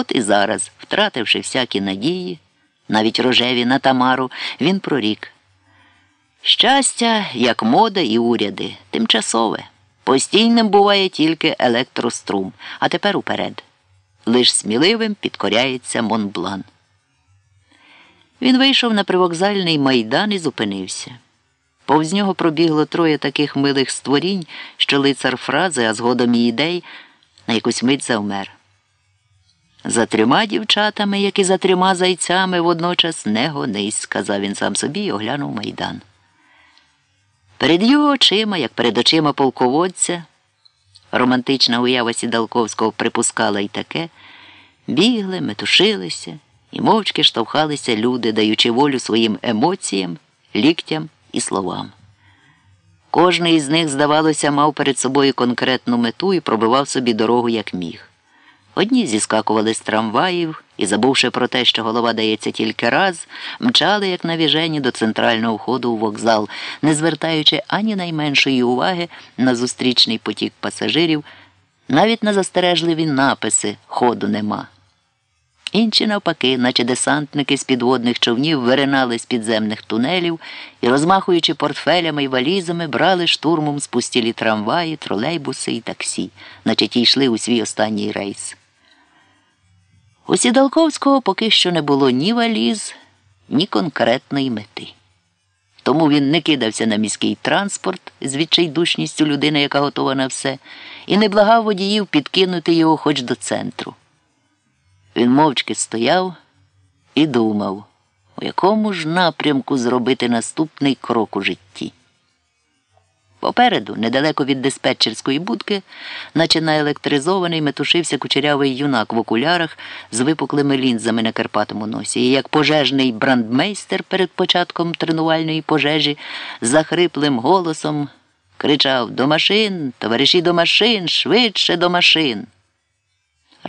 От і зараз, втративши всякі надії, навіть рожеві на Тамару, він прорік. Щастя, як мода і уряди, тимчасове. Постійним буває тільки електрострум, а тепер уперед. Лиш сміливим підкоряється Монблан. Він вийшов на привокзальний майдан і зупинився. Повз нього пробігло троє таких милих створінь, що лицар фрази, а згодом і ідей, на якусь мить завмер. За трьома дівчатами, як і за трьома зайцями, водночас не гонись, сказав він сам собі і оглянув майдан. Перед його очима, як перед очима полководця, романтична уява Сідалковського припускала й таке, бігли, метушилися і мовчки штовхалися люди, даючи волю своїм емоціям, ліктям і словам. Кожний із них, здавалося, мав перед собою конкретну мету і пробивав собі дорогу як міг. Одні зіскакували з трамваїв і, забувши про те, що голова дається тільки раз, мчали, як навіжені, до центрального входу у вокзал, не звертаючи ані найменшої уваги на зустрічний потік пасажирів, навіть на застережливі написи ходу нема. Інші, навпаки, наче десантники з підводних човнів виринали з підземних тунелів і, розмахуючи портфелями й валізами, брали штурмом спустілі трамваї, тролейбуси і таксі, наче ті йшли у свій останній рейс. У Сідалковського поки що не було ні валіз, ні конкретної мети. Тому він не кидався на міський транспорт з відчайдушністю людини, яка готова на все, і не благав водіїв підкинути його хоч до центру. Він мовчки стояв і думав, у якому ж напрямку зробити наступний крок у житті. Попереду, недалеко від диспетчерської будки, наче наелектризований, метушився кучерявий юнак в окулярах з випуклими лінзами на Карпатому носі, і як пожежний брандмейстер перед початком тренувальної пожежі захриплим голосом кричав До машин, товариші до машин, швидше до машин.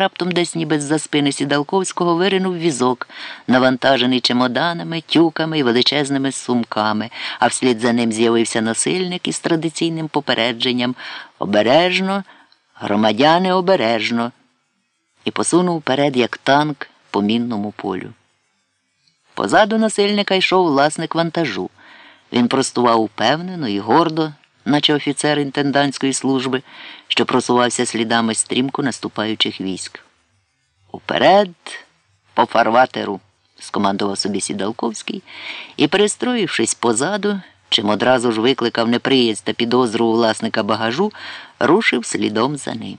Раптом десь ніби з за спини Сідалковського виринув візок, навантажений чемоданами, тюками і величезними сумками, а вслід за ним з'явився насильник із традиційним попередженням Обережно, громадяни обережно, і посунув вперед, як танк по мінному полю. Позаду насильника йшов власник вантажу. Він простував упевнено і гордо наче офіцер інтендантської служби, що просувався слідами стрімко наступаючих військ. Уперед, по фарватеру, скомандував собі Сідалковський і, перестроївшись позаду, чим одразу ж викликав неприязнь та підозру у власника багажу, рушив слідом за ним.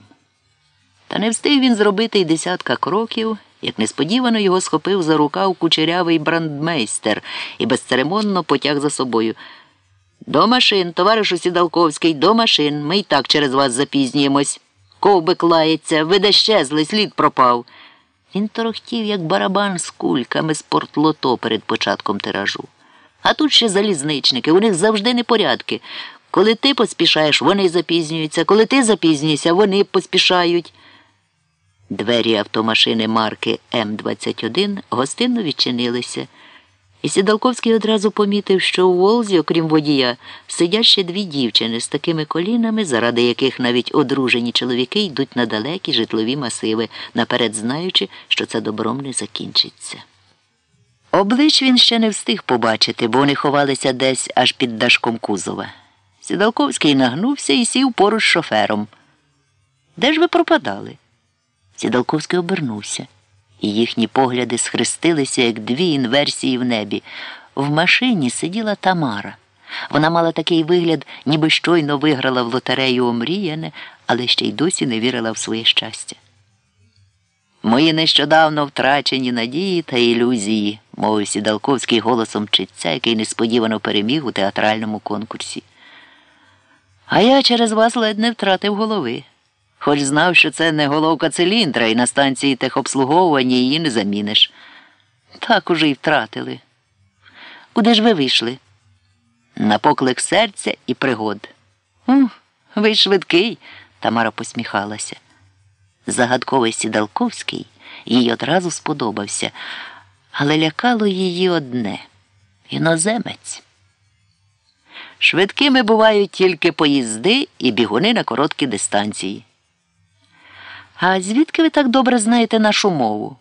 Та не встиг він зробити й десятка кроків, як несподівано його схопив за рукав кучерявий брандмейстер і безцеремонно потяг за собою. До машин, товаришу Сідалковський, до машин. Ми й так через вас запізнюємось. Ковбик лається, ви де щезли, слід пропав. Він торохтів, як барабан з кульками з портлото перед початком тиражу. А тут ще залізничники, у них завжди непорядки. Коли ти поспішаєш, вони запізнюються. Коли ти запізнюєшся, вони поспішають. Двері автомашини марки М-21 гостинно відчинилися. І Сідалковський одразу помітив, що у Волзі, окрім водія, сидять ще дві дівчини з такими колінами, заради яких навіть одружені чоловіки йдуть на далекі житлові масиви, наперед знаючи, що це добром не закінчиться. Облич він ще не встиг побачити, бо вони ховалися десь аж під дашком кузова. Сідалковський нагнувся і сів поруч з шофером. Де ж ви пропадали? Сідалковський обернувся і їхні погляди схрестилися, як дві інверсії в небі. В машині сиділа Тамара. Вона мала такий вигляд, ніби щойно виграла в лотерею омріяне, але ще й досі не вірила в своє щастя. Мої нещодавно втрачені надії та ілюзії, мовив Сідалковський голосом читця, який несподівано переміг у театральному конкурсі. А я через вас ледь не втратив голови хоч знав, що це не головка циліндра, і на станції техобслуговування її не заміниш. Так уже й втратили. Куди ж ви вийшли? На поклик серця і пригод. «У, Ви швидкий, Тамара посміхалася. Загадковий Сідалковський їй одразу сподобався, але лякало її одне іноземець. Швидкими бувають тільки поїзди і бігуни на короткі дистанції. А звідки ви так добре знаєте нашу мову?